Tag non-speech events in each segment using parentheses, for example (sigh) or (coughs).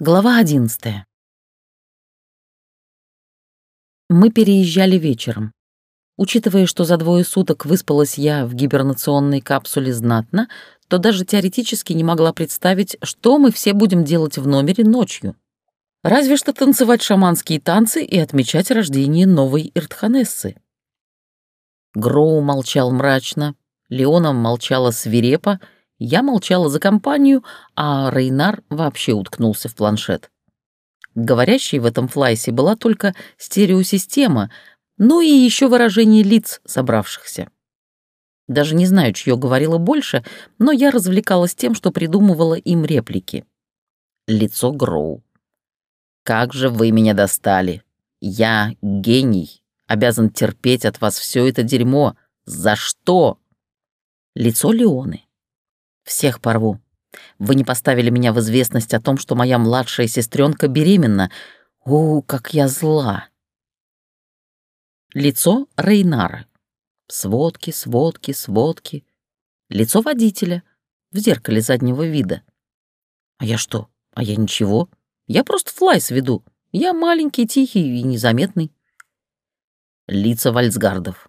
Глава одиннадцатая. Мы переезжали вечером. Учитывая, что за двое суток выспалась я в гибернационной капсуле знатно, то даже теоретически не могла представить, что мы все будем делать в номере ночью. Разве что танцевать шаманские танцы и отмечать рождение новой Иртханессы. Гроу молчал мрачно, Леона молчала свирепо, я молчала за компанию, а Рейнар вообще уткнулся в планшет. Говорящей в этом флайсе была только стереосистема, ну и еще выражение лиц собравшихся. Даже не знаю, чье говорила больше, но я развлекалась тем, что придумывала им реплики. Лицо Гроу. «Как же вы меня достали! Я гений, обязан терпеть от вас все это дерьмо. За что?» Лицо Леоны. Всех порву. Вы не поставили меня в известность о том, что моя младшая сестренка беременна. О, как я зла!» Лицо Рейнара. Сводки, сводки, сводки. Лицо водителя в зеркале заднего вида. А я что? А я ничего. Я просто флай сведу. Я маленький, тихий и незаметный. Лица Вальцгардов.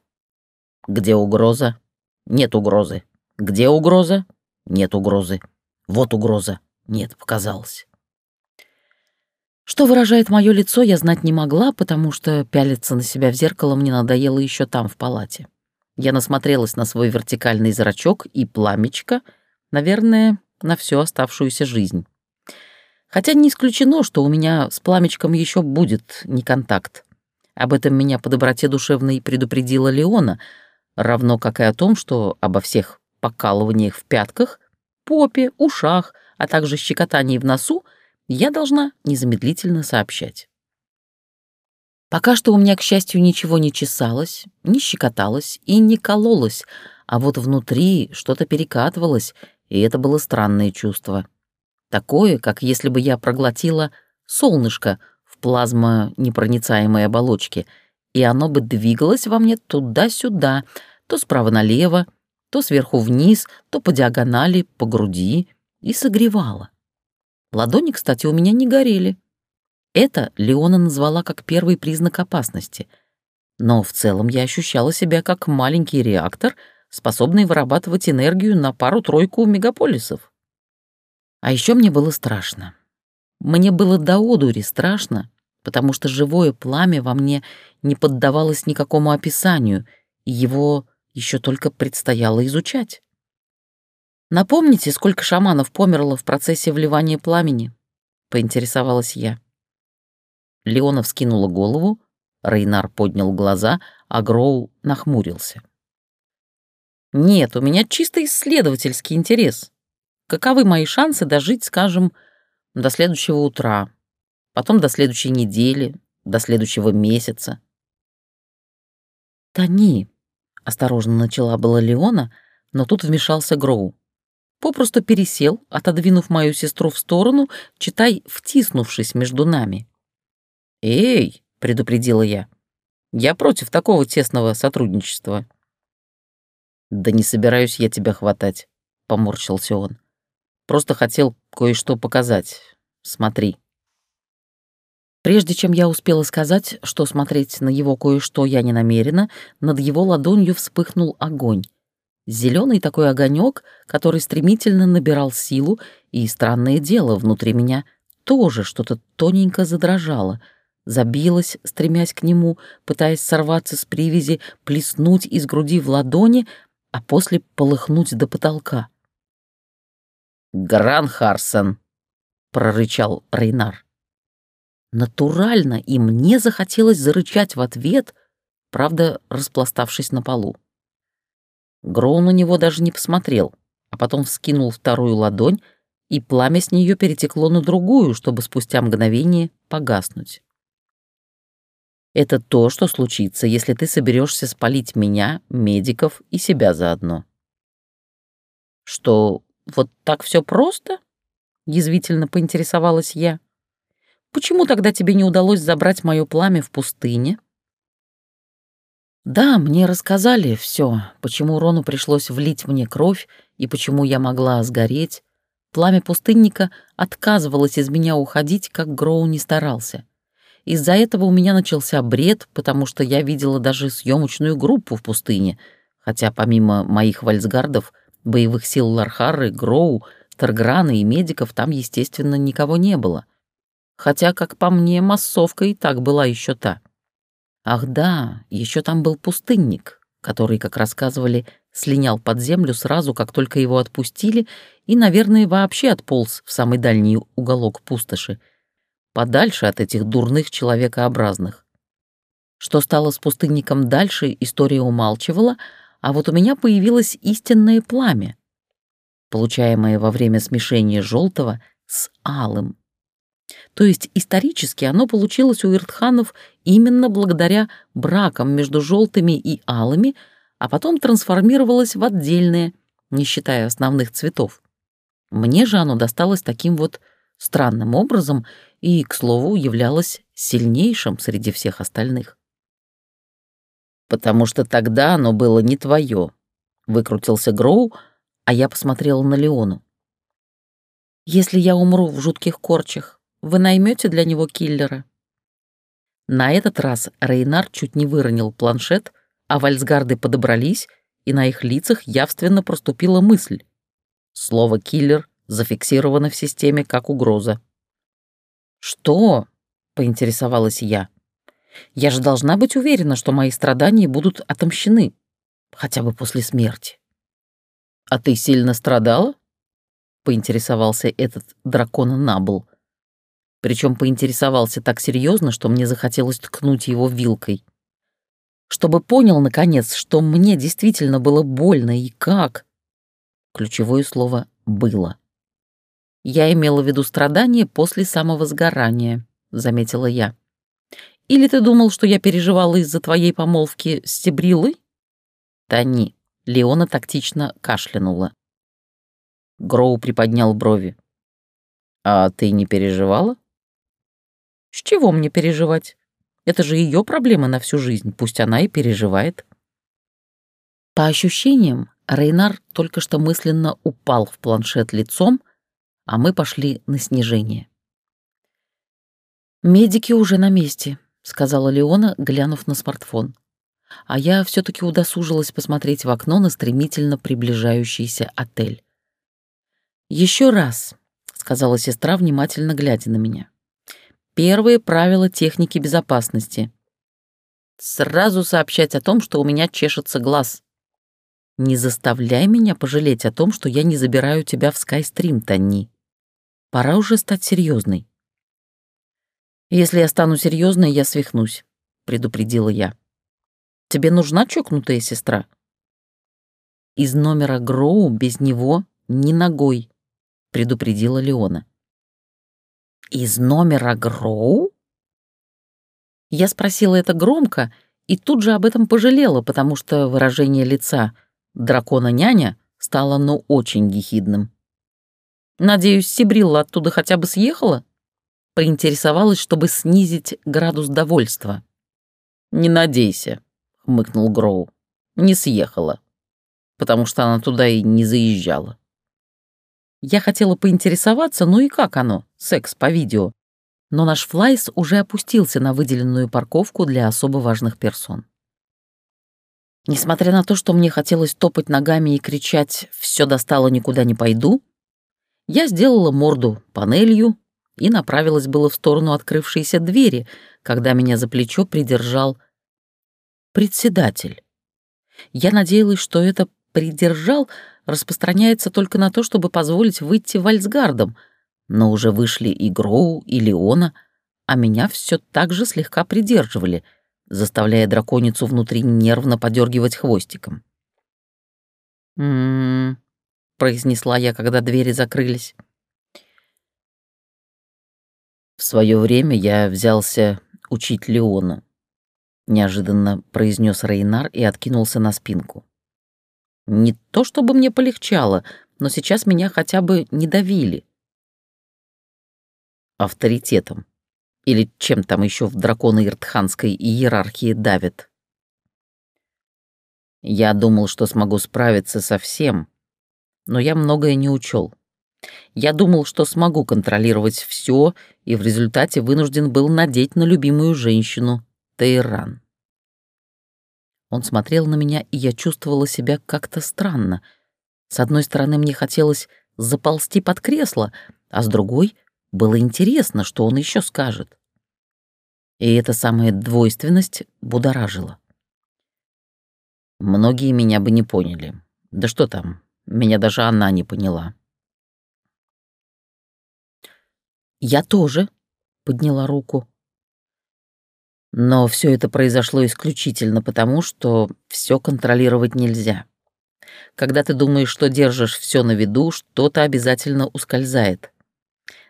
Где угроза? Нет угрозы. Где угроза? Нет угрозы. Вот угроза. Нет, показалось. Что выражает мое лицо, я знать не могла, потому что пялиться на себя в зеркало мне надоело еще там, в палате. Я насмотрелась на свой вертикальный зрачок и пламечко, наверное, на всю оставшуюся жизнь. Хотя не исключено, что у меня с пламечком еще будет не контакт. Об этом меня по доброте душевной предупредила Леона, равно как и о том, что обо всех покалываниях в пятках, попе, ушах, а также щекотании в носу я должна незамедлительно сообщать. Пока что у меня, к счастью, ничего не чесалось, не щекоталось и не кололось, а вот внутри что-то перекатывалось, и это было странное чувство. Такое, как если бы я проглотила солнышко в плазмонепроницаемой оболочке, и оно бы двигалось во мне туда-сюда, то справа налево, то сверху вниз, то по диагонали, по груди, и согревала. Ладони, кстати, у меня не горели. Это Леона назвала как первый признак опасности. Но в целом я ощущала себя как маленький реактор, способный вырабатывать энергию на пару-тройку мегаполисов. А еще мне было страшно. Мне было до одури страшно, потому что живое пламя во мне не поддавалось никакому описанию, и его еще только предстояло изучать. «Напомните, сколько шаманов померло в процессе вливания пламени?» — поинтересовалась я. Леонов скинула голову, Рейнар поднял глаза, а Гроу нахмурился. «Нет, у меня чисто исследовательский интерес. Каковы мои шансы дожить, скажем, до следующего утра, потом до следующей недели, до следующего месяца?» «Тони», — осторожно начала была Леона, но тут вмешался Гроу попросту пересел, отодвинув мою сестру в сторону, читай, втиснувшись между нами. «Эй!» — предупредила я. «Я против такого тесного сотрудничества». «Да не собираюсь я тебя хватать», — поморщился он. «Просто хотел кое-что показать. Смотри». Прежде чем я успела сказать, что смотреть на его кое-что я не намерена, над его ладонью вспыхнул огонь. Зеленый такой огонек, который стремительно набирал силу, и странное дело, внутри меня тоже что-то тоненько задрожало, забилось, стремясь к нему, пытаясь сорваться с привязи, плеснуть из груди в ладони, а после полыхнуть до потолка. «Гран Харсон!» — прорычал Рейнар. Натурально и мне захотелось зарычать в ответ, правда, распластавшись на полу. Гроу на него даже не посмотрел, а потом вскинул вторую ладонь, и пламя с нее перетекло на другую, чтобы спустя мгновение погаснуть. Это то, что случится, если ты соберешься спалить меня, медиков и себя заодно. Что, вот так все просто? Язвительно поинтересовалась я. Почему тогда тебе не удалось забрать мое пламя в пустыне? Да, мне рассказали все, почему Рону пришлось влить мне кровь и почему я могла сгореть, Пламя пустынника отказывалось из меня уходить, как Гроу не старался. Из-за этого у меня начался бред, потому что я видела даже съемочную группу в пустыне, хотя помимо моих вальсгардов, боевых сил Лархары, Гроу, Тарграна и медиков там, естественно, никого не было. Хотя, как по мне, массовка и так была еще та. Ах да, еще там был пустынник, который, как рассказывали, слинял под землю сразу, как только его отпустили, и, наверное, вообще отполз в самый дальний уголок пустоши, подальше от этих дурных человекообразных. Что стало с пустынником дальше, история умалчивала, а вот у меня появилось истинное пламя, получаемое во время смешения желтого с алым. То есть исторически оно получилось у иртханов именно благодаря бракам между желтыми и алыми, а потом трансформировалось в отдельное, не считая основных цветов. Мне же оно досталось таким вот странным образом и, к слову, являлось сильнейшим среди всех остальных. «Потому что тогда оно было не твое», — выкрутился Гроу, а я посмотрела на Леону. «Если я умру в жутких корчах, вы наймете для него киллера?» На этот раз Рейнар чуть не выронил планшет, а вальсгарды подобрались, и на их лицах явственно проступила мысль. Слово «киллер» зафиксировано в системе как угроза. «Что?» — поинтересовалась я. «Я же должна быть уверена, что мои страдания будут отомщены, хотя бы после смерти». «А ты сильно страдала?» — поинтересовался этот дракон Набл. Причем поинтересовался так серьезно, что мне захотелось ткнуть его вилкой. Чтобы понял, наконец, что мне действительно было больно и как. Ключевое слово «было». Я имела в виду страдания после самого сгорания, заметила я. Или ты думал, что я переживала из-за твоей помолвки с Себрилой? Тони. Леона тактично кашлянула. Гроу приподнял брови. «А ты не переживала?» «С чего мне переживать? Это же ее проблема на всю жизнь, пусть она и переживает». По ощущениям, Рейнар только что мысленно упал в планшет лицом, а мы пошли на снижение. «Медики уже на месте», — сказала Леона, глянув на смартфон. А я все таки удосужилась посмотреть в окно на стремительно приближающийся отель. Еще раз», — сказала сестра, внимательно глядя на меня. «Первые правила техники безопасности. Сразу сообщать о том, что у меня чешется глаз. Не заставляй меня пожалеть о том, что я не забираю тебя в Скайстрим, Танни. Пора уже стать серьезной. Если я стану серьезной, я свихнусь, предупредила я. Тебе нужна чокнутая сестра? Из номера Гроу без него ни ногой, предупредила Леона. Из номера Гроу? Я спросила это громко и тут же об этом пожалела, потому что выражение лица дракона-няня стало ну очень ехидным. Надеюсь, Сибрилла оттуда хотя бы съехала? Поинтересовалась, чтобы снизить градус довольства. «Не надейся», — хмыкнул Гроу. «Не съехала, потому что она туда и не заезжала». Я хотела поинтересоваться, ну и как оно, секс по видео. Но наш флайс уже опустился на выделенную парковку для особо важных персон. Несмотря на то, что мне хотелось топать ногами и кричать «все достало, никуда не пойду», я сделала морду панелью и направилась было в сторону открывшейся двери, когда меня за плечо придержал председатель. Я надеялась, что это «придержал» распространяется только на то, чтобы позволить выйти вальсгардом, но уже вышли и Гроу, и Леона, а меня все так же слегка придерживали, заставляя драконицу внутри нервно подергивать хвостиком. «М-м-м», произнесла я, когда двери закрылись. В свое время я взялся учить Леона, неожиданно произнес Рейнар и откинулся на спинку. Не то чтобы мне полегчало, но сейчас меня хотя бы не давили. Авторитетом. Или чем там еще в драконы иртханской иерархии давят. Я думал, что смогу справиться со всем, но я многое не учел. Я думал, что смогу контролировать все, и в результате вынужден был надеть на любимую женщину Тейран. Он смотрел на меня, и я чувствовала себя как-то странно. С одной стороны, мне хотелось заползти под кресло, а с другой — было интересно, что он еще скажет. И эта самая двойственность будоражила. Многие меня бы не поняли. Да что там, меня даже она не поняла. «Я тоже», — подняла руку. Но все это произошло исключительно потому, что все контролировать нельзя. Когда ты думаешь, что держишь все на виду, что-то обязательно ускользает.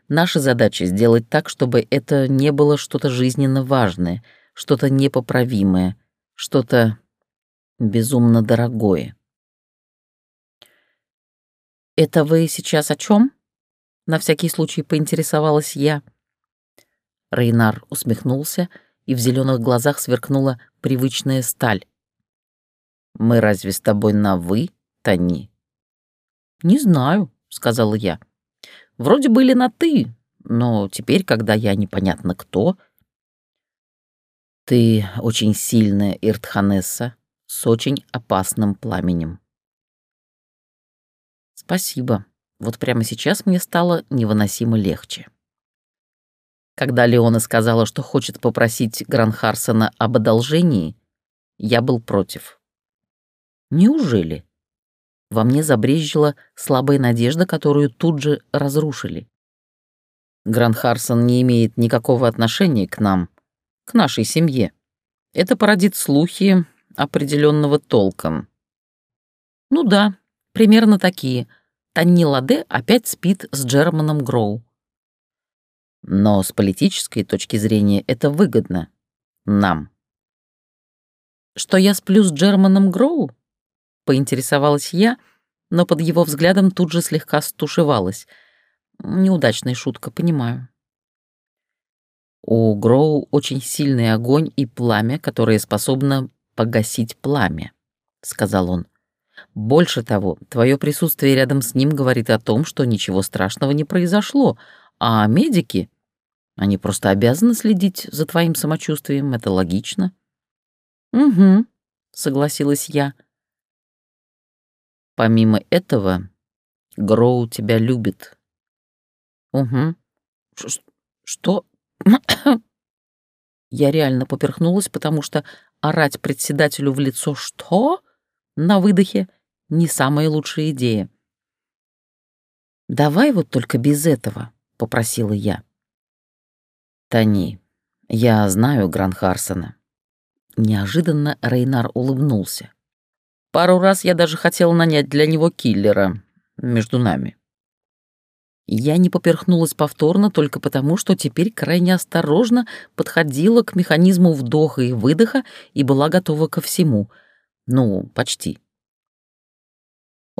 Наша задача сделать так, чтобы это не было что-то жизненно важное, что-то непоправимое, что-то безумно дорогое. «Это вы сейчас о чем? На всякий случай поинтересовалась я. Рейнар усмехнулся, и в зеленых глазах сверкнула привычная сталь. «Мы разве с тобой на «вы», Тони?» «Не знаю», — сказала я. «Вроде были на «ты», но теперь, когда я непонятно кто...» «Ты очень сильная Иртханесса с очень опасным пламенем». «Спасибо. Вот прямо сейчас мне стало невыносимо легче». Когда Леона сказала, что хочет попросить Гранхарсона об одолжении, я был против. Неужели? Во мне забрезжила слабая надежда, которую тут же разрушили. Гранхарсон не имеет никакого отношения к нам, к нашей семье. Это породит слухи определенного толком. Ну да, примерно такие. Танни Ладе опять спит с Джерманом Гроу. Но с политической точки зрения это выгодно. Нам. Что я сплю с Джерманом Гроу? Поинтересовалась я, но под его взглядом тут же слегка стушевалась. Неудачная шутка, понимаю. У Гроу очень сильный огонь и пламя, которое способно погасить пламя, сказал он. Больше того, твое присутствие рядом с ним говорит о том, что ничего страшного не произошло, а медики, они просто обязаны следить за твоим самочувствием, это логично. Угу, согласилась я. Помимо этого, Гроу тебя любит. Угу. Ш что? (coughs) Я реально поперхнулась, потому что орать председателю в лицо «что?» на выдохе — не самая лучшая идея. «Давай вот только без этого», попросила я. «Тони, я знаю Гранхарсона». Неожиданно Рейнар улыбнулся. «Пару раз я даже хотел нанять для него киллера между нами». Я не поперхнулась повторно только потому, что теперь крайне осторожно подходила к механизму вдоха и выдоха и была готова ко всему. Ну, почти.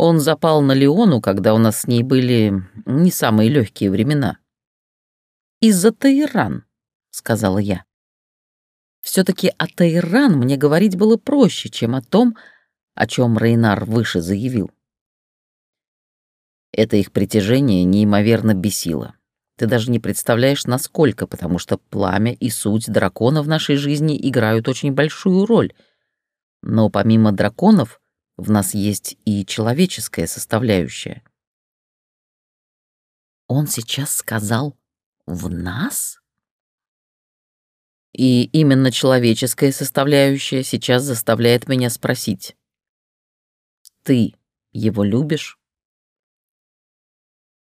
Он запал на Леону, когда у нас с ней были не самые легкие времена. «Из-за Таиран», — сказала я. все таки о Таиран мне говорить было проще, чем о том, о чем Рейнар выше заявил. Это их притяжение неимоверно бесило. Ты даже не представляешь, насколько, потому что пламя и суть дракона в нашей жизни играют очень большую роль. Но помимо драконов, в нас есть и человеческая составляющая. Он сейчас сказал «в нас»? И именно человеческая составляющая сейчас заставляет меня спросить. Ты его любишь?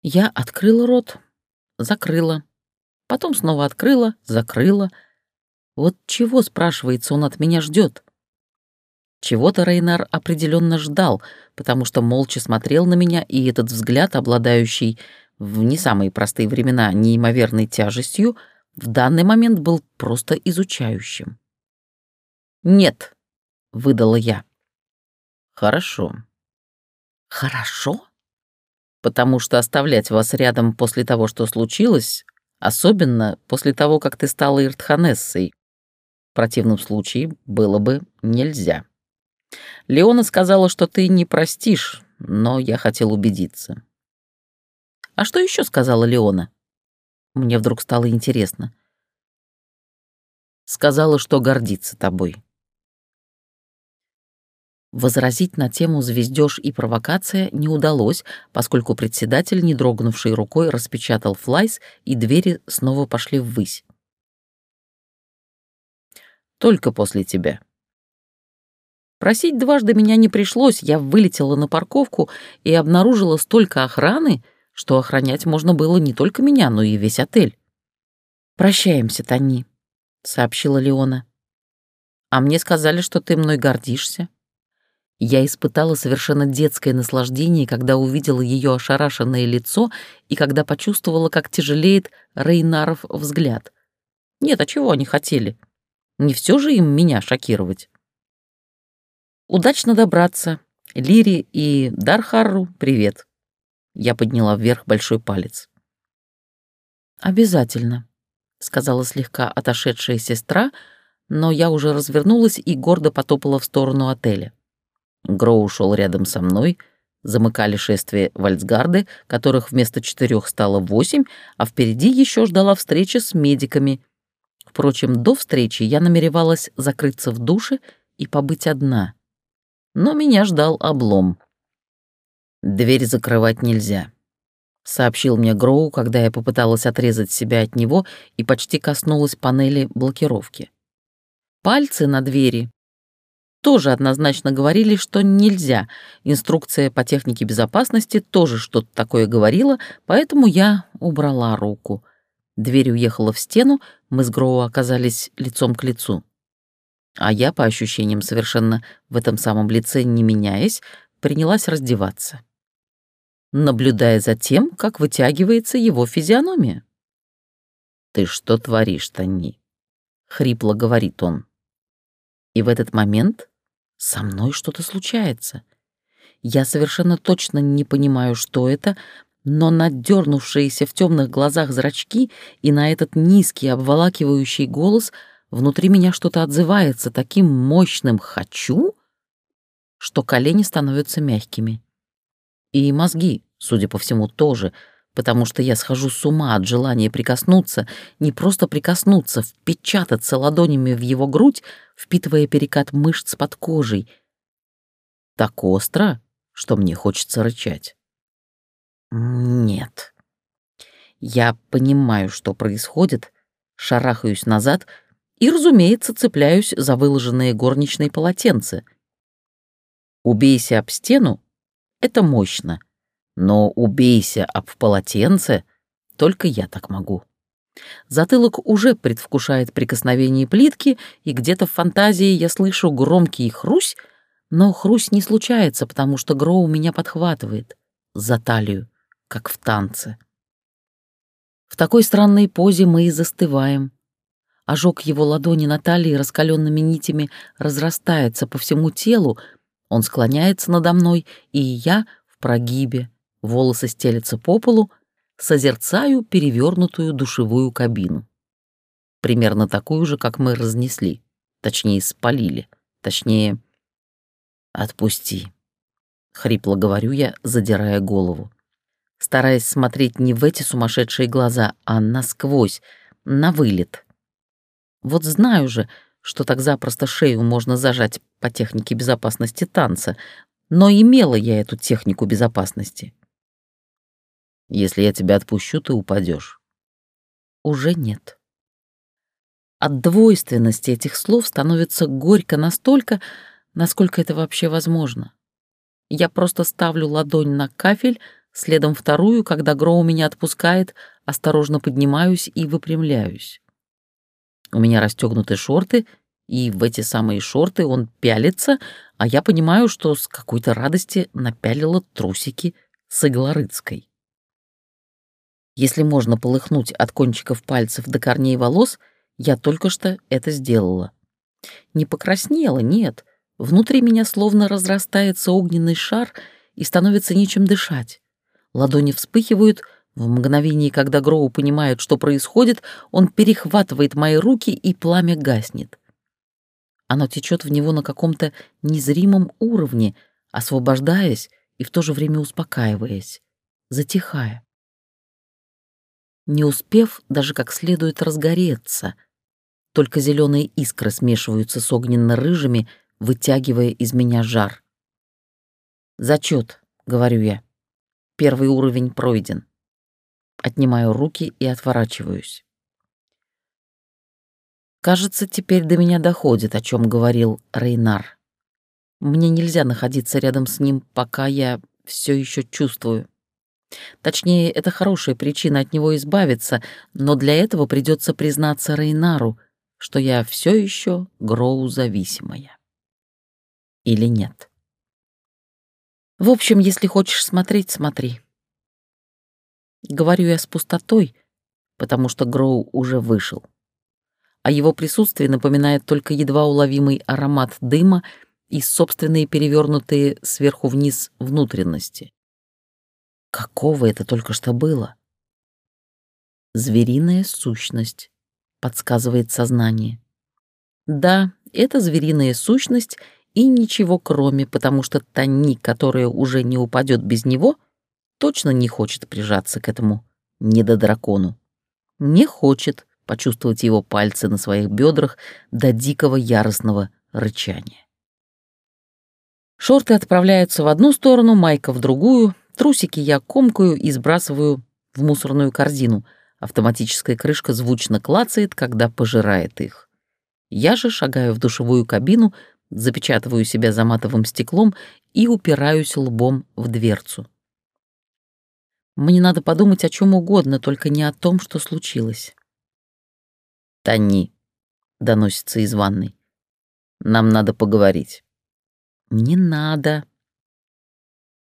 Я открыла рот, закрыла, потом снова открыла, закрыла. Вот чего, спрашивается, он от меня ждет? Чего-то Рейнар определенно ждал, потому что молча смотрел на меня, и этот взгляд, обладающий в не самые простые времена неимоверной тяжестью, в данный момент был просто изучающим. «Нет», — выдала я. «Хорошо». «Хорошо?» «Потому что оставлять вас рядом после того, что случилось, особенно после того, как ты стала Иртханессой, в противном случае было бы нельзя». — Леона сказала, что ты не простишь, но я хотел убедиться. А что еще сказала Леона? Мне вдруг стало интересно. Сказала, что гордится тобой. Возразить на тему «звездёж» и «провокация» не удалось, поскольку председатель, не дрогнувшей рукой, распечатал флайс, и двери снова пошли ввысь. «Только после тебя». Просить дважды меня не пришлось, я вылетела на парковку и обнаружила столько охраны, что охранять можно было не только меня, но и весь отель. «Прощаемся, Тони», — сообщила Леона. «А мне сказали, что ты мной гордишься». Я испытала совершенно детское наслаждение, когда увидела ее ошарашенное лицо и когда почувствовала, как тяжелеет Рейнаров взгляд. Нет, а чего они хотели? Не все же им меня шокировать. Удачно добраться. Лири и Дархарру привет. Я подняла вверх большой палец. «Обязательно», — сказала слегка отошедшая сестра, но я уже развернулась и гордо потопала в сторону отеля. Гроу шел рядом со мной, замыкали шествие вальцгарды, которых вместо четырех стало восемь, а впереди еще ждала встреча с медиками. Впрочем, до встречи я намеревалась закрыться в душе и побыть одна. Но меня ждал облом. «Дверь закрывать нельзя», — сообщил мне Гроу, когда я попыталась отрезать себя от него и почти коснулась панели блокировки. Пальцы на двери тоже однозначно говорили, что нельзя. Инструкция по технике безопасности тоже что-то такое говорила, поэтому я убрала руку. Дверь уехала в стену, мы с Гроу оказались лицом к лицу. А я, по ощущениям совершенно в этом самом лице не меняясь, принялась раздеваться, наблюдая за тем, как вытягивается его физиономия. «Ты что творишь, Тони?» — хрипло говорит он. И в этот момент со мной что-то случается. Я совершенно точно не понимаю, что это, но надернувшиеся в темных глазах зрачки и на этот низкий обволакивающий голос внутри меня что-то отзывается таким мощным «хочу», что колени становятся мягкими. И мозги, судя по всему, тоже, потому что я схожу с ума от желания прикоснуться, не просто прикоснуться, впечататься ладонями в его грудь, впитывая перекат мышц под кожей. Так остро, что мне хочется рычать. Нет. Я понимаю, что происходит, шарахаюсь назад и, разумеется, цепляюсь за выложенные горничные полотенце. Убейся об стену — это мощно, но убейся об полотенце — только я так могу. Затылок уже предвкушает прикосновение плитки, и где-то в фантазии я слышу громкий хрусь, но хрусь не случается, потому что Гроу меня подхватывает за талию, как в танце. В такой странной позе мы и застываем. Ожог его ладони на талии раскаленными нитями разрастается по всему телу, он склоняется надо мной, и я в прогибе, волосы стелятся по полу, созерцаю перевернутую душевую кабину. Примерно такую же, как мы разнесли, точнее, спалили, точнее... «Отпусти», — хрипло говорю я, задирая голову, стараясь смотреть не в эти сумасшедшие глаза, а насквозь, на вылет. Вот знаю же, что так запросто шею можно зажать по технике безопасности танца, но имела я эту технику безопасности. Если я тебя отпущу, ты упадешь. Уже нет. От двойственности этих слов становится горько настолько, насколько это вообще возможно. Я просто ставлю ладонь на кафель, следом вторую, когда Гроу меня отпускает, осторожно поднимаюсь и выпрямляюсь. У меня расстегнуты шорты, и в эти самые шорты он пялится, а я понимаю, что с какой-то радости напялила трусики с Иглорыцкой. Если можно полыхнуть от кончиков пальцев до корней волос, я только что это сделала. Не покраснела, нет. Внутри меня словно разрастается огненный шар и становится нечем дышать. Ладони вспыхивают, в мгновении, когда Гроу понимает, что происходит, он перехватывает мои руки, и пламя гаснет. Оно течет в него на каком-то незримом уровне, освобождаясь и в то же время успокаиваясь, затихая. не успев даже как следует разгореться. Только зеленые искры смешиваются с огненно-рыжими, вытягивая из меня жар. «Зачет», — говорю я. Первый уровень пройден. Отнимаю руки и отворачиваюсь. Кажется, теперь до меня доходит, о чем говорил Рейнар. Мне нельзя находиться рядом с ним, пока я все еще чувствую. Точнее, это хорошая причина от него избавиться, но для этого придется признаться Рейнару, что я все еще Гроу-зависимая. Или нет? В общем, если хочешь смотреть, смотри. Говорю я с пустотой, потому что Гроу уже вышел. А его присутствие напоминает только едва уловимый аромат дыма и собственные перевернутые сверху вниз внутренности. Какого это только что было? Звериная сущность, подсказывает сознание. Да, это звериная сущность и ничего кроме, потому что Тани, которая уже не упадет без него, точно не хочет прижаться к этому недодракону. Не хочет почувствовать его пальцы на своих бедрах до дикого яростного рычания. Шорты отправляются в одну сторону, майка в другую, Трусики я комкаю и сбрасываю в мусорную корзину. Автоматическая крышка звучно клацает, когда пожирает их. Я же шагаю в душевую кабину, запечатываю себя заматовым стеклом и упираюсь лбом в дверцу. Мне надо подумать о чем угодно, только не о том, что случилось. «Тони», — доносится из ванной, — «нам надо поговорить». «Не надо»,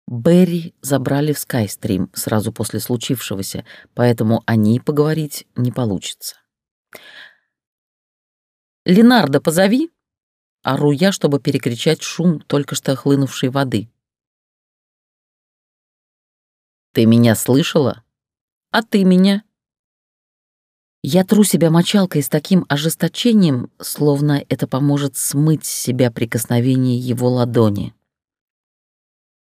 Берри забрали в Скайстрим сразу после случившегося, поэтому о ней поговорить не получится. «Ленардо, позови!» — ору я, чтобы перекричать шум только что хлынувшей воды. «Ты меня слышала? А ты меня?» Я тру себя мочалкой с таким ожесточением, словно это поможет смыть с себя прикосновение его ладони.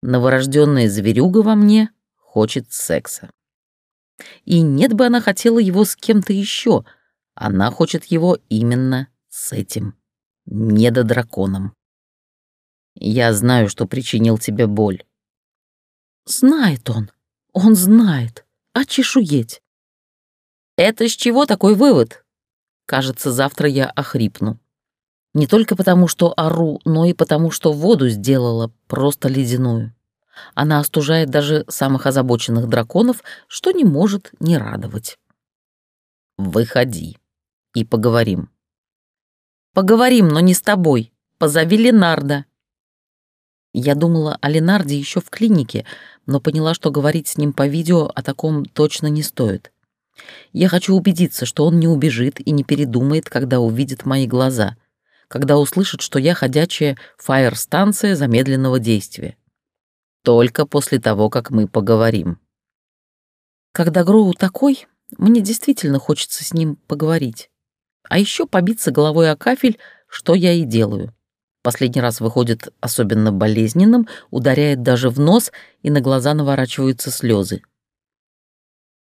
Новорожденная зверюга во мне хочет секса. И нет бы она хотела его с кем-то еще, она хочет его именно с этим недодраконом. Я знаю, что причинил тебе боль. Знает он, он знает, а чешуеть. Это с чего такой вывод? Кажется, завтра я охрипну. Не только потому, что ору, но и потому, что воду сделала просто ледяную. Она остужает даже самых озабоченных драконов, что не может не радовать. «Выходи и поговорим». «Поговорим, но не с тобой. Позови Ленарда». Я думала о Ленарде еще в клинике, но поняла, что говорить с ним по видео о таком точно не стоит. Я хочу убедиться, что он не убежит и не передумает, когда увидит мои глаза — когда услышит, что я ходячая фаер-станция замедленного действия. Только после того, как мы поговорим. Когда Гроу такой, мне действительно хочется с ним поговорить. А еще побиться головой о кафель, что я и делаю. Последний раз выходит особенно болезненным, ударяет даже в нос, и на глаза наворачиваются слезы.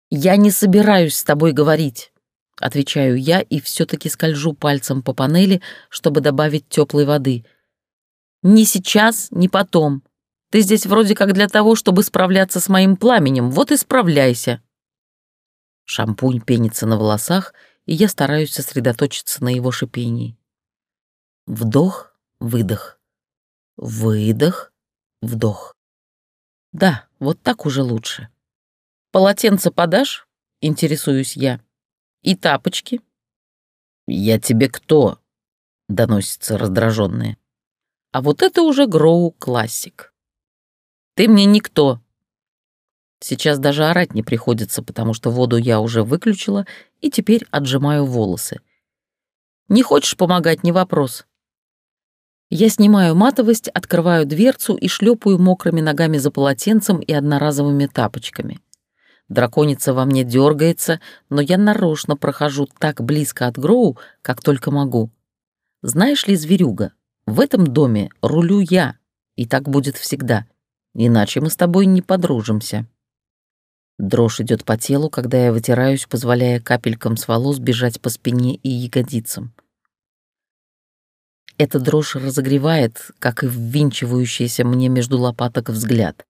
«Я не собираюсь с тобой говорить», Отвечаю я и все-таки скольжу пальцем по панели, чтобы добавить теплой воды. «Не сейчас, не потом. Ты здесь вроде как для того, чтобы справляться с моим пламенем, вот и справляйся». Шампунь пенится на волосах, и я стараюсь сосредоточиться на его шипении. Вдох, выдох. Выдох, вдох. Да, вот так уже лучше. «Полотенце подашь?» — интересуюсь я. И тапочки. «Я тебе кто?» — доносится раздраженные. А вот это уже Гроу классик. «Ты мне никто». Сейчас даже орать не приходится, потому что воду я уже выключила и теперь отжимаю волосы. Не хочешь помогать, не вопрос. Я снимаю матовость, открываю дверцу и шлепаю мокрыми ногами за полотенцем и одноразовыми тапочками. Драконица во мне дергается, но я нарочно прохожу так близко от Гроу, как только могу. Знаешь ли, зверюга, в этом доме рулю я, и так будет всегда, иначе мы с тобой не подружимся. Дрожь идет по телу, когда я вытираюсь, позволяя капелькам с волос бежать по спине и ягодицам. Эта дрожь разогревает, как и ввинчивающийся мне между лопаток взгляд.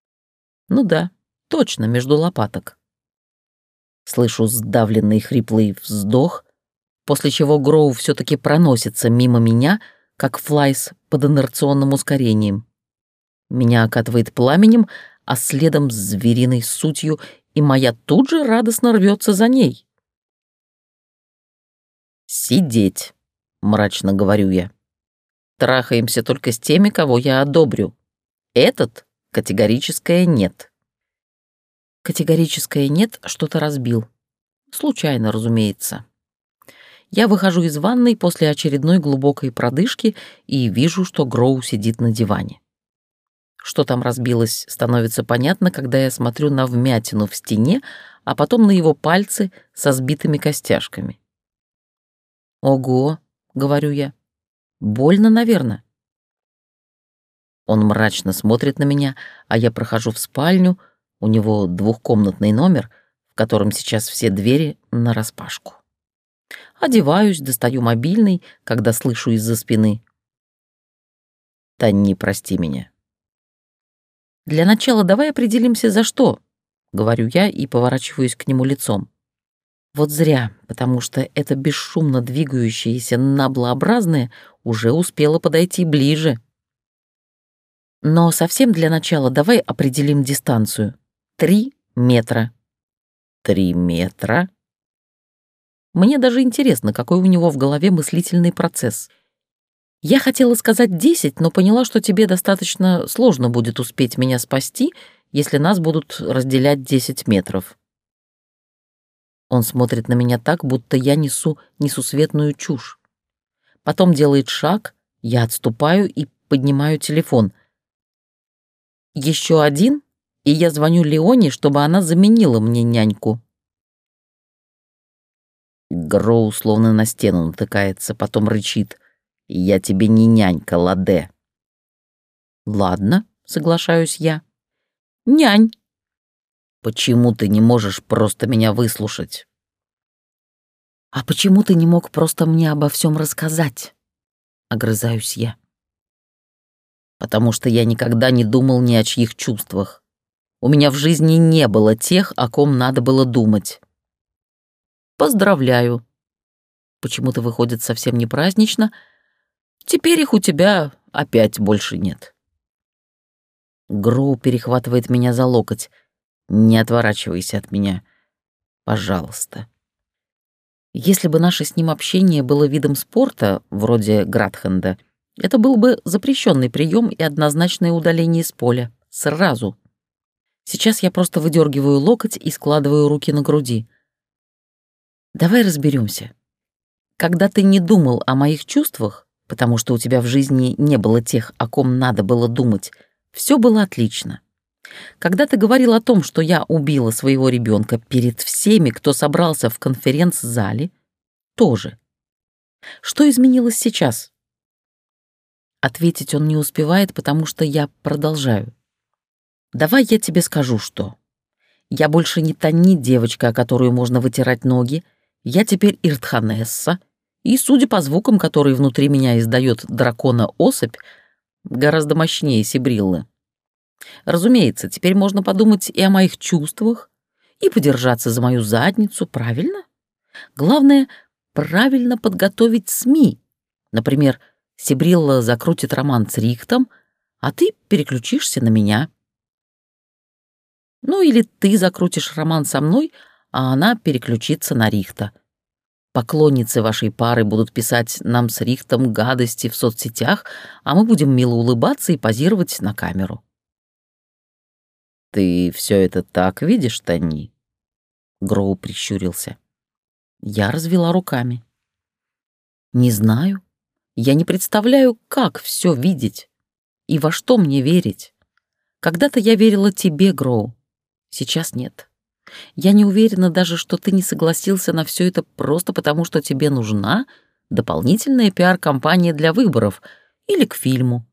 Ну да, точно, между лопаток. Слышу сдавленный хриплый вздох, после чего Гроу все таки проносится мимо меня, как флайс под инерционным ускорением. Меня окатывает пламенем, а следом звериной сутью, и моя тут же радостно рвется за ней. «Сидеть», — мрачно говорю я. «Трахаемся только с теми, кого я одобрю. Этот — категорическое нет». Категорическое «нет» что-то разбил. Случайно, разумеется. Я выхожу из ванной после очередной глубокой продышки и вижу, что Гроу сидит на диване. Что там разбилось, становится понятно, когда я смотрю на вмятину в стене, а потом на его пальцы со сбитыми костяшками. «Ого», — говорю я, — «больно, наверное». Он мрачно смотрит на меня, а я прохожу в спальню, у него двухкомнатный номер, в котором сейчас все двери нараспашку. Одеваюсь, достаю мобильный, когда слышу из-за спины. «Танни, прости меня, для начала давай определимся, за что, — говорю я и поворачиваюсь к нему лицом. Вот зря, потому что это бесшумно двигающееся наблообразное уже успело подойти ближе. Но совсем для начала давай определим дистанцию. Три метра. Три метра? Мне даже интересно, какой у него в голове мыслительный процесс — я хотела сказать десять, но поняла, что тебе достаточно сложно будет успеть меня спасти, если нас будут разделять десять метров. Он смотрит на меня так, будто я несу несусветную чушь. Потом делает шаг, я отступаю и поднимаю телефон. Еще один, и я звоню Леоне, чтобы она заменила мне няньку. Гроу словно на стену натыкается, потом рычит. Я тебе не нянька, Ладе. Ладно, соглашаюсь я. Нянь. Почему ты не можешь просто меня выслушать? А почему ты не мог просто мне обо всем рассказать? Огрызаюсь я. Потому что я никогда не думал ни о чьих чувствах. У меня в жизни не было тех, о ком надо было думать. Поздравляю. Почему-то выходит совсем не празднично — Теперь их у тебя опять больше нет. Гроу перехватывает меня за локоть. Не отворачивайся от меня. Пожалуйста. Если бы наше с ним общение было видом спорта, вроде Гратхенда, это был бы запрещенный прием и однозначное удаление из поля. Сразу. Сейчас я просто выдергиваю локоть и складываю руки на груди. Давай разберемся. Когда ты не думал о моих чувствах, потому что у тебя в жизни не было тех, о ком надо было думать. Все было отлично. Когда ты говорил о том, что я убила своего ребенка перед всеми, кто собрался в конференц-зале, тоже. Что изменилось сейчас? Ответить он не успевает, потому что я продолжаю. Давай я тебе скажу, что. Я больше не та не девочка, о которую можно вытирать ноги. Я теперь Иртханесса — и, судя по звукам, которые внутри меня издает дракона-особь, гораздо мощнее Сибриллы. Разумеется, теперь можно подумать и о моих чувствах, и подержаться за мою задницу, правильно? Главное — правильно подготовить СМИ. Например, Сибрилла закрутит роман с Рихтом, а ты переключишься на меня. Ну или ты закрутишь роман со мной, а она переключится на Рихта — Поклонницы вашей пары будут писать нам с Рихтом гадости в соцсетях, а мы будем мило улыбаться и позировать на камеру. «Ты все это так видишь, Тони?» Гроу прищурился. Я развела руками. «Не знаю. Я не представляю, как все видеть и во что мне верить. Когда-то я верила тебе, Гроу. Сейчас нет. Я не уверена даже, что ты не согласился на все это просто потому, что тебе нужна дополнительная пиар-компания для выборов или к фильму.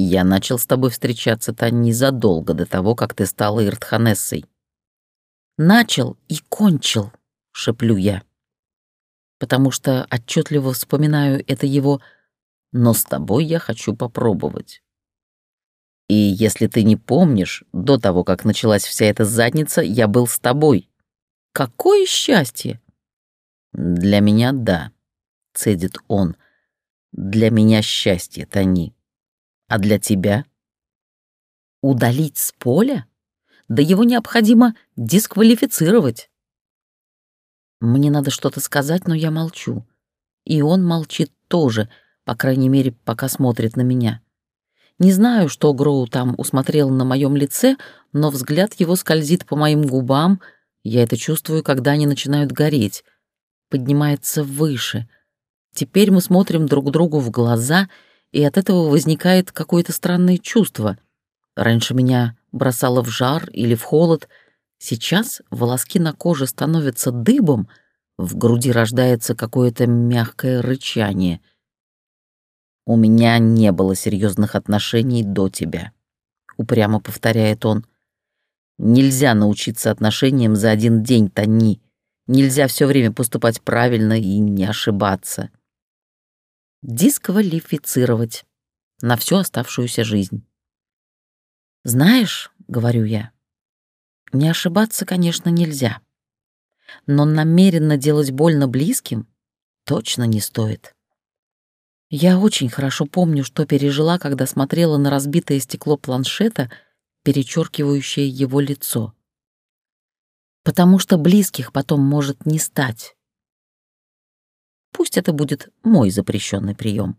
Я начал с тобой встречаться, Тань, незадолго до того, как ты стала Иртханессой. Начал и кончил, шеплю я. Потому что отчетливо вспоминаю это его «но с тобой я хочу попробовать». И если ты не помнишь, до того, как началась вся эта задница, я был с тобой. Какое счастье! Для меня — да, — цедит он. Для меня счастье, Тони. А для тебя? Удалить с поля? Да его необходимо дисквалифицировать. Мне надо что-то сказать, но я молчу. И он молчит тоже, по крайней мере, пока смотрит на меня. Не знаю, что Гроу там усмотрел на моем лице, но взгляд его скользит по моим губам. Я это чувствую, когда они начинают гореть. Поднимается выше. Теперь мы смотрим друг другу в глаза, и от этого возникает какое-то странное чувство. Раньше меня бросало в жар или в холод. Сейчас волоски на коже становятся дыбом, в груди рождается какое-то мягкое рычание — «У меня не было серьезных отношений до тебя», — упрямо повторяет он. «Нельзя научиться отношениям за один день, Тони. Нельзя все время поступать правильно и не ошибаться». Дисквалифицировать на всю оставшуюся жизнь. «Знаешь», — говорю я, — «не ошибаться, конечно, нельзя, но намеренно делать больно близким точно не стоит». Я очень хорошо помню, что пережила, когда смотрела на разбитое стекло планшета, перечеркивающее его лицо. Потому что близких потом может не стать. Пусть это будет мой запрещенный прием.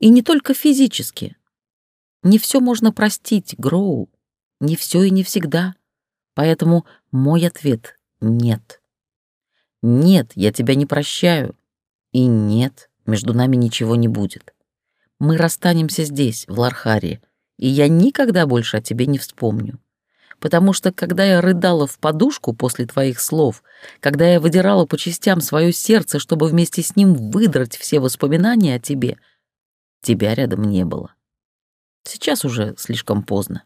И не только физически. Не все можно простить, Гроу. Не все и не всегда. Поэтому мой ответ — нет. Нет, я тебя не прощаю. И нет, между нами ничего не будет. Мы расстанемся здесь, в Лархаре, и я никогда больше о тебе не вспомню. Потому что, когда я рыдала в подушку после твоих слов, когда я выдирала по частям свое сердце, чтобы вместе с ним выдрать все воспоминания о тебе, тебя рядом не было. Сейчас уже слишком поздно.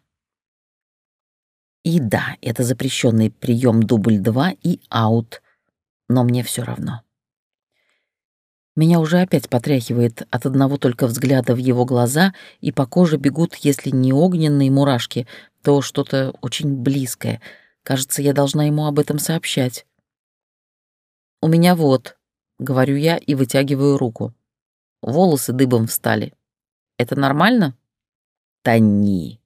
И да, это запрещенный прием дубль 2 и аут, но мне все равно. Меня уже опять потряхивает от одного только взгляда в его глаза, и по коже бегут, если не огненные мурашки, то что-то очень близкое. Кажется, я должна ему об этом сообщать. «У меня вот», — говорю я и вытягиваю руку. Волосы дыбом встали. «Это нормально?» «Тони».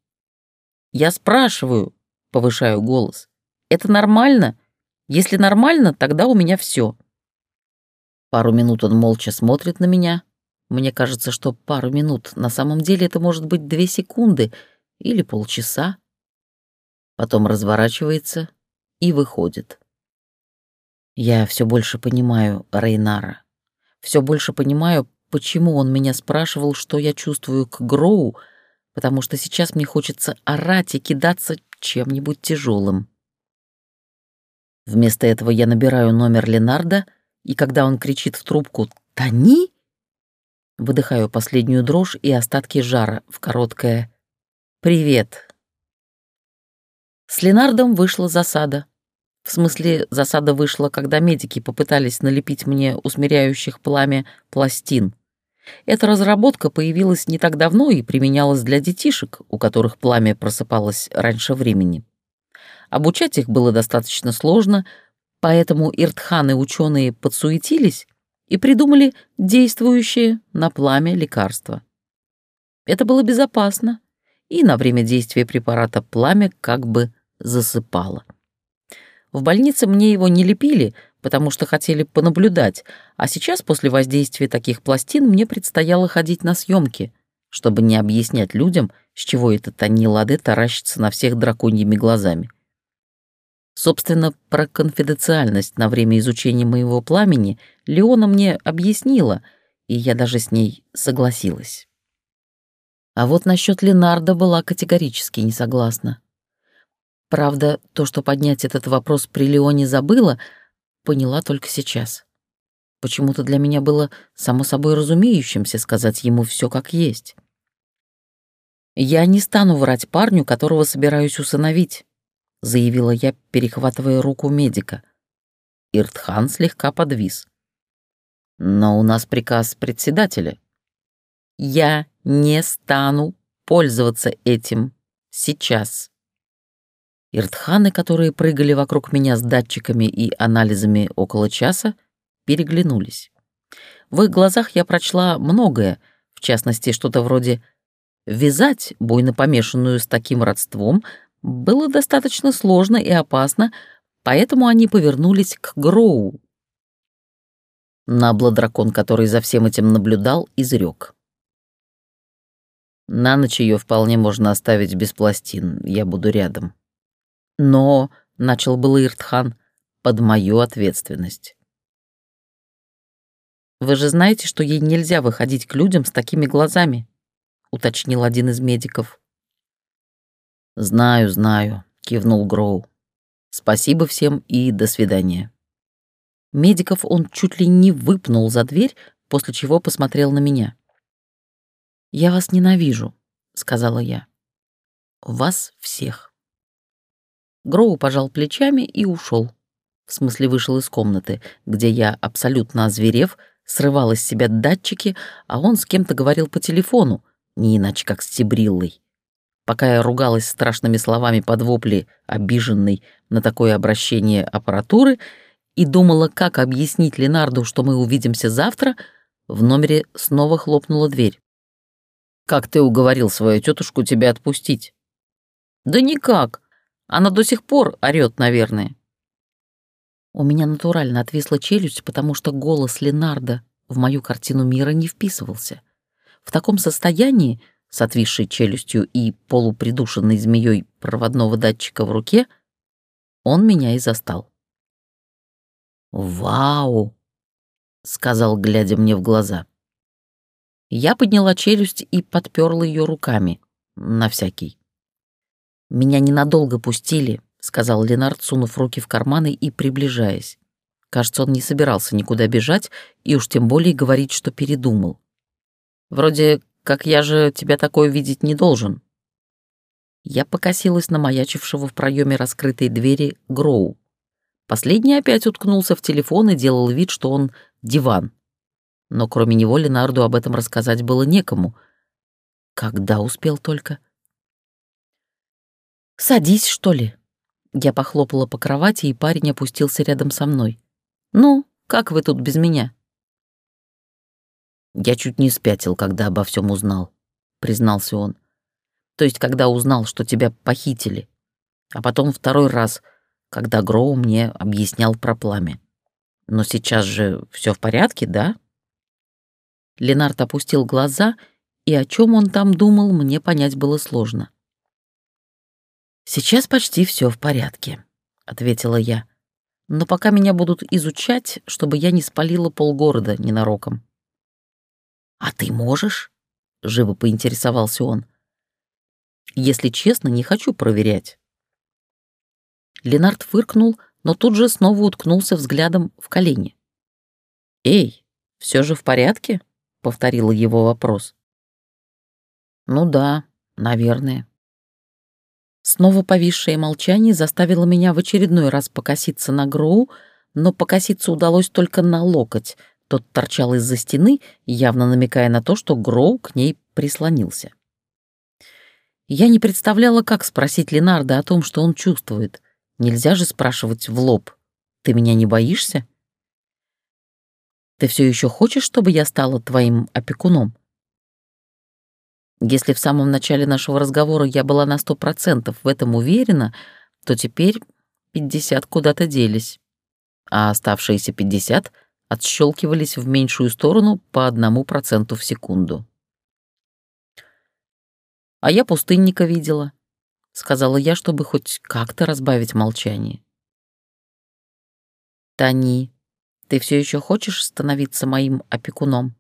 «Я спрашиваю», — повышаю голос. «Это нормально? Если нормально, тогда у меня все. Пару минут он молча смотрит на меня. Мне кажется, что пару минут. На самом деле это может быть две секунды или полчаса. Потом разворачивается и выходит. Я все больше понимаю Рейнара. Все больше понимаю, почему он меня спрашивал, что я чувствую к Гроу, потому что сейчас мне хочется орать и кидаться чем-нибудь тяжелым. Вместо этого я набираю номер Ленарда и когда он кричит в трубку «Тони!», выдыхаю последнюю дрожь и остатки жара в короткое «Привет». С Ленардом вышла засада. В смысле, засада вышла, когда медики попытались налепить мне усмиряющих пламя пластин. Эта разработка появилась не так давно и применялась для детишек, у которых пламя просыпалось раньше времени. Обучать их было достаточно сложно — Поэтому иртханы-ученые подсуетились и придумали действующее на пламя лекарство. Это было безопасно, и на время действия препарата пламя как бы засыпало. В больнице мне его не лепили, потому что хотели понаблюдать, а сейчас после воздействия таких пластин мне предстояло ходить на съемки, чтобы не объяснять людям, с чего этот Ани Ладе таращится на всех драконьими глазами. Собственно, про конфиденциальность на время изучения моего пламени Леона мне объяснила, и я даже с ней согласилась. А вот насчет Ленарда была категорически не согласна. Правда, то, что поднять этот вопрос при Леоне забыла, поняла только сейчас. Почему-то для меня было само собой разумеющимся сказать ему все как есть. Я не стану врать парню, которого собираюсь усыновить. заявила я, перехватывая руку медика. Иртхан слегка подвис. «Но у нас приказ председателя». «Я не стану пользоваться этим сейчас». Иртханы, которые прыгали вокруг меня с датчиками и анализами около часа, переглянулись. В их глазах я прочла многое, в частности, что-то вроде «вязать буйно помешанную с таким родством» было достаточно сложно и опасно, поэтому они повернулись к Гроу. Набло-дракон, который за всем этим наблюдал, изрек. «На ночь ее вполне можно оставить без пластин, я буду рядом». «Но», — начал был Иртхан, — «под мою ответственность». «Вы же знаете, что ей нельзя выходить к людям с такими глазами», — уточнил один из медиков. «Знаю, знаю», — кивнул Гроу. «Спасибо всем и до свидания». Медиков он чуть ли не выпнул за дверь, после чего посмотрел на меня. «Я вас ненавижу», — сказала я. «Вас всех». Гроу пожал плечами и ушел. В смысле, вышел из комнаты, где я, абсолютно озверев, срывала с себя датчики, а он с кем-то говорил по телефону, не иначе как с Тибриллой. Пока я ругалась страшными словами под вопли, обиженной на такое обращение аппаратуры, и думала, как объяснить Ленарду, что мы увидимся завтра, в номере снова хлопнула дверь. «Как ты уговорил свою тетушку тебя отпустить?» «Да никак. Она до сих пор орёт, наверное». У меня натурально отвисла челюсть, потому что голос Ленарда в мою картину мира не вписывался. В таком состоянии с отвисшей челюстью и полупридушенной змеей проводного датчика в руке, он меня и застал. «Вау!» — сказал, глядя мне в глаза. Я подняла челюсть и подперла ее руками, на всякий. «Меня ненадолго пустили», — сказал Ленард, сунув руки в карманы и приближаясь. Кажется, он не собирался никуда бежать и уж тем более говорить, что передумал. Вроде как я же тебя такое видеть не должен». Я покосилась на маячившего в проеме раскрытой двери Гроу. Последний опять уткнулся в телефон и делал вид, что он диван. Но кроме него Ленарду об этом рассказать было некому. Когда успел только? «Садись, что ли?» Я похлопала по кровати, и парень опустился рядом со мной. «Ну, как вы тут без меня?» Я чуть не спятил, когда обо всем узнал, признался он. То есть, когда узнал, что тебя похитили. А потом второй раз, когда Гроу мне объяснял про пламя. Но сейчас же все в порядке, да? Ленард опустил глаза, и о чем он там думал, мне понять было сложно. «Сейчас почти все в порядке», — ответила я. «Но пока меня будут изучать, чтобы я не спалила полгорода ненароком». «А ты можешь?» — живо поинтересовался он. «Если честно, не хочу проверять». Ленард фыркнул, но тут же снова уткнулся взглядом в колени. «Эй, все же в порядке?» — повторила его вопрос. «Ну да, наверное». Снова повисшее молчание заставило меня в очередной раз покоситься на Гроу, но покоситься удалось только на локоть — тот торчал из-за стены, явно намекая на то, что Гроу к ней прислонился. Я не представляла, как спросить Ленарда о том, что он чувствует. Нельзя же спрашивать в лоб. «Ты меня не боишься?» «Ты все еще хочешь, чтобы я стала твоим опекуном?» Если в самом начале нашего разговора я была на сто процентов в этом уверена, то теперь пятьдесят куда-то делись, а оставшиеся пятьдесят — отщелкивались в меньшую сторону по одному проценту в секунду. «А я пустынника видела», — сказала я, чтобы хоть как-то разбавить молчание. «Тани, ты все еще хочешь становиться моим опекуном?»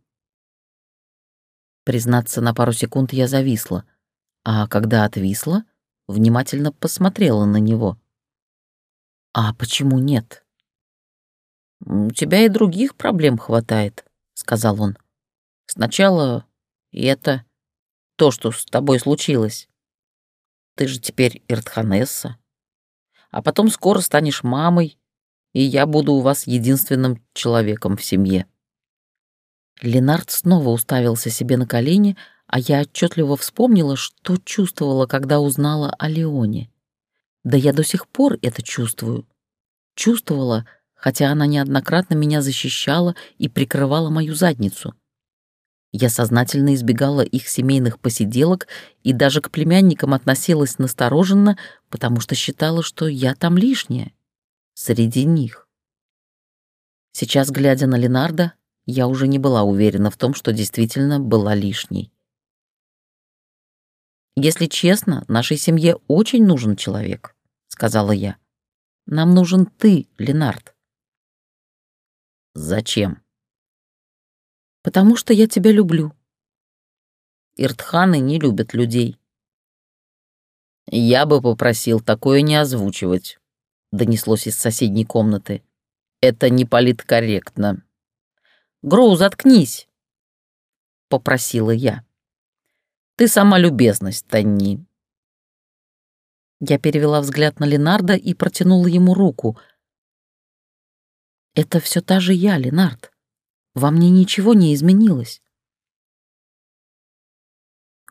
Признаться, на пару секунд я зависла, а когда отвисла, внимательно посмотрела на него. «А почему нет?» «У тебя и других проблем хватает», — сказал он. «Сначала это, то, что с тобой случилось. Ты же теперь Иртханесса. а потом скоро станешь мамой, и я буду у вас единственным человеком в семье». Ленард снова уставился себе на колени, а я отчетливо вспомнила, что чувствовала, когда узнала о Леоне. Да я до сих пор это чувствую. Чувствовала, хотя она неоднократно меня защищала и прикрывала мою задницу. Я сознательно избегала их семейных посиделок и даже к племянникам относилась настороженно, потому что считала, что я там лишняя, среди них. Сейчас, глядя на Ленарда, я уже не была уверена в том, что действительно была лишней. «Если честно, нашей семье очень нужен человек», — сказала я. «Нам нужен ты, Ленард». «Зачем?» «Потому что я тебя люблю». Иртханы не любят людей. «Я бы попросил такое не озвучивать», — донеслось из соседней комнаты. «Это не политкорректно». «Гроу, заткнись», — попросила я. Ты сама любезность, Танни». Я перевела взгляд на Ленарда и протянула ему руку. «Это все та же я, Ленард. Во мне ничего не изменилось».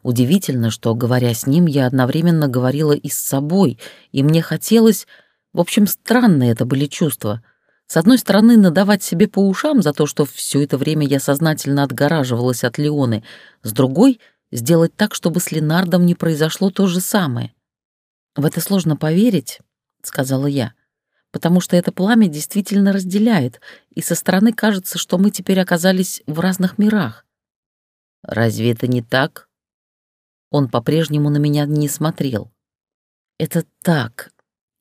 Удивительно, что, говоря с ним, я одновременно говорила и с собой, и мне хотелось... В общем, странные это были чувства. С одной стороны, надавать себе по ушам за то, что все это время я сознательно отгораживалась от Леоны, с другой — сделать так, чтобы с Ленардом не произошло то же самое. «В это сложно поверить», — сказала я, «потому что это пламя действительно разделяет, и со стороны кажется, что мы теперь оказались в разных мирах». «Разве это не так?» Он по-прежнему на меня не смотрел. «Это так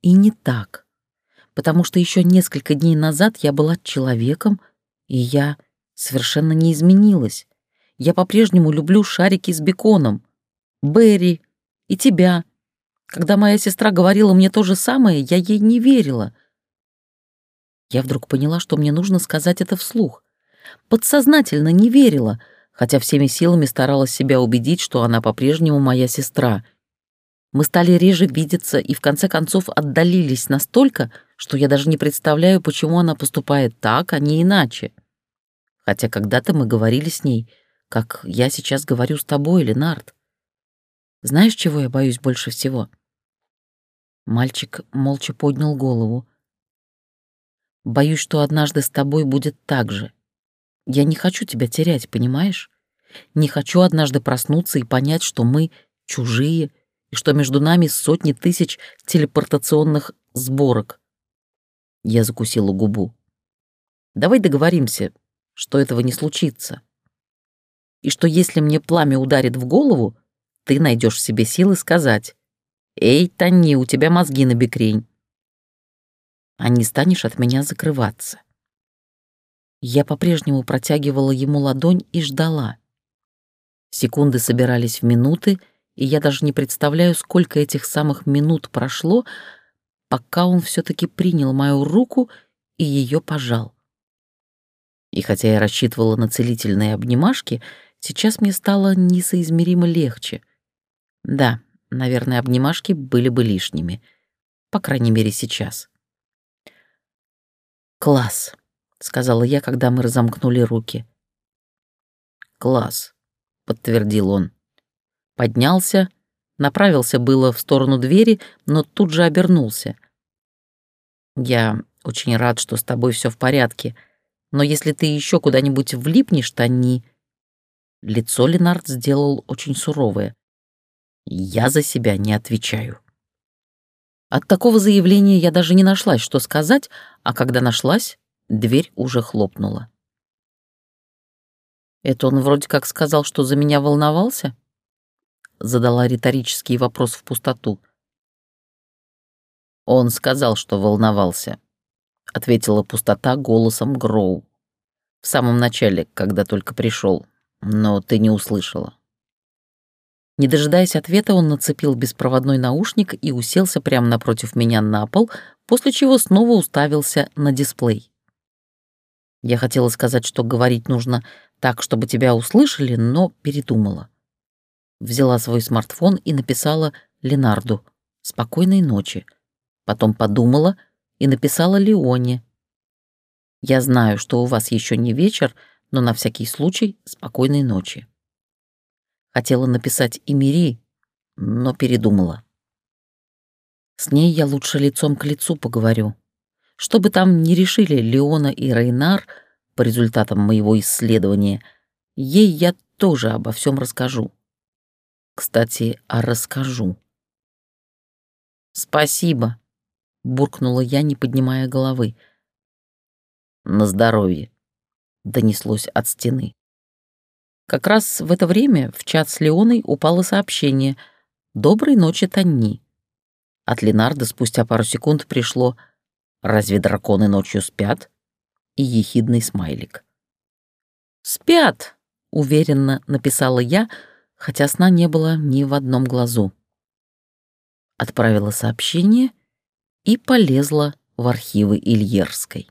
и не так, потому что еще несколько дней назад я была человеком, и я совершенно не изменилась я по-прежнему люблю шарики с беконом, Берри и тебя. Когда моя сестра говорила мне то же самое, я ей не верила. Я вдруг поняла, что мне нужно сказать это вслух. Подсознательно не верила, хотя всеми силами старалась себя убедить, что она по-прежнему моя сестра. Мы стали реже видеться и в конце концов отдалились настолько, что я даже не представляю, почему она поступает так, а не иначе. Хотя когда-то мы говорили с ней — как я сейчас говорю с тобой, Ленард. Знаешь, чего я боюсь больше всего?» Мальчик молча поднял голову. «Боюсь, что однажды с тобой будет так же. Я не хочу тебя терять, понимаешь? Не хочу однажды проснуться и понять, что мы чужие, и что между нами сотни тысяч телепортационных сборок». Я закусила губу. «Давай договоримся, что этого не случится» и что если мне пламя ударит в голову, ты найдешь в себе силы сказать «Эй, Тони, у тебя мозги на бекрень», а не станешь от меня закрываться. Я по-прежнему протягивала ему ладонь и ждала. Секунды собирались в минуты, и я даже не представляю, сколько этих самых минут прошло, пока он все таки принял мою руку и ее пожал. И хотя я рассчитывала на целительные обнимашки, Сейчас мне стало несоизмеримо легче. Да, наверное, обнимашки были бы лишними. По крайней мере, сейчас. «Класс», — сказала я, когда мы разомкнули руки. «Класс», — подтвердил он. Поднялся, направился было в сторону двери, но тут же обернулся. «Я очень рад, что с тобой все в порядке, но если ты еще куда-нибудь влипнешь, то не...» Лицо Ленард сделал очень суровое. «Я за себя не отвечаю». От такого заявления я даже не нашлась, что сказать, а когда нашлась, дверь уже хлопнула. «Это он вроде как сказал, что за меня волновался?» Задала риторический вопрос в пустоту. «Он сказал, что волновался», — ответила пустота голосом Гроу. «В самом начале, когда только пришел, но ты не услышала. Не дожидаясь ответа, он нацепил беспроводной наушник и уселся прямо напротив меня на пол, после чего снова уставился на дисплей. Я хотела сказать, что говорить нужно так, чтобы тебя услышали, но передумала. Взяла свой смартфон и написала Ленарду «Спокойной ночи». Потом подумала и написала Леоне. «Я знаю, что у вас еще не вечер, но на всякий случай спокойной ночи». Хотела написать и Мири, но передумала. С ней я лучше лицом к лицу поговорю. Что бы там ни решили Леона и Рейнар по результатам моего исследования, ей я тоже обо всем расскажу. Кстати, а расскажу. «Спасибо», — буркнула я, не поднимая головы. «На здоровье», — донеслось от стены. Как раз в это время в чат с Леоной упало сообщение «Доброй ночи, Танни». От Ленарда спустя пару секунд пришло «Разве драконы ночью спят?» и ехидный смайлик. «Спят!» — уверенно написала я, хотя сна не было ни в одном глазу. Отправила сообщение и полезла в архивы Ильерской.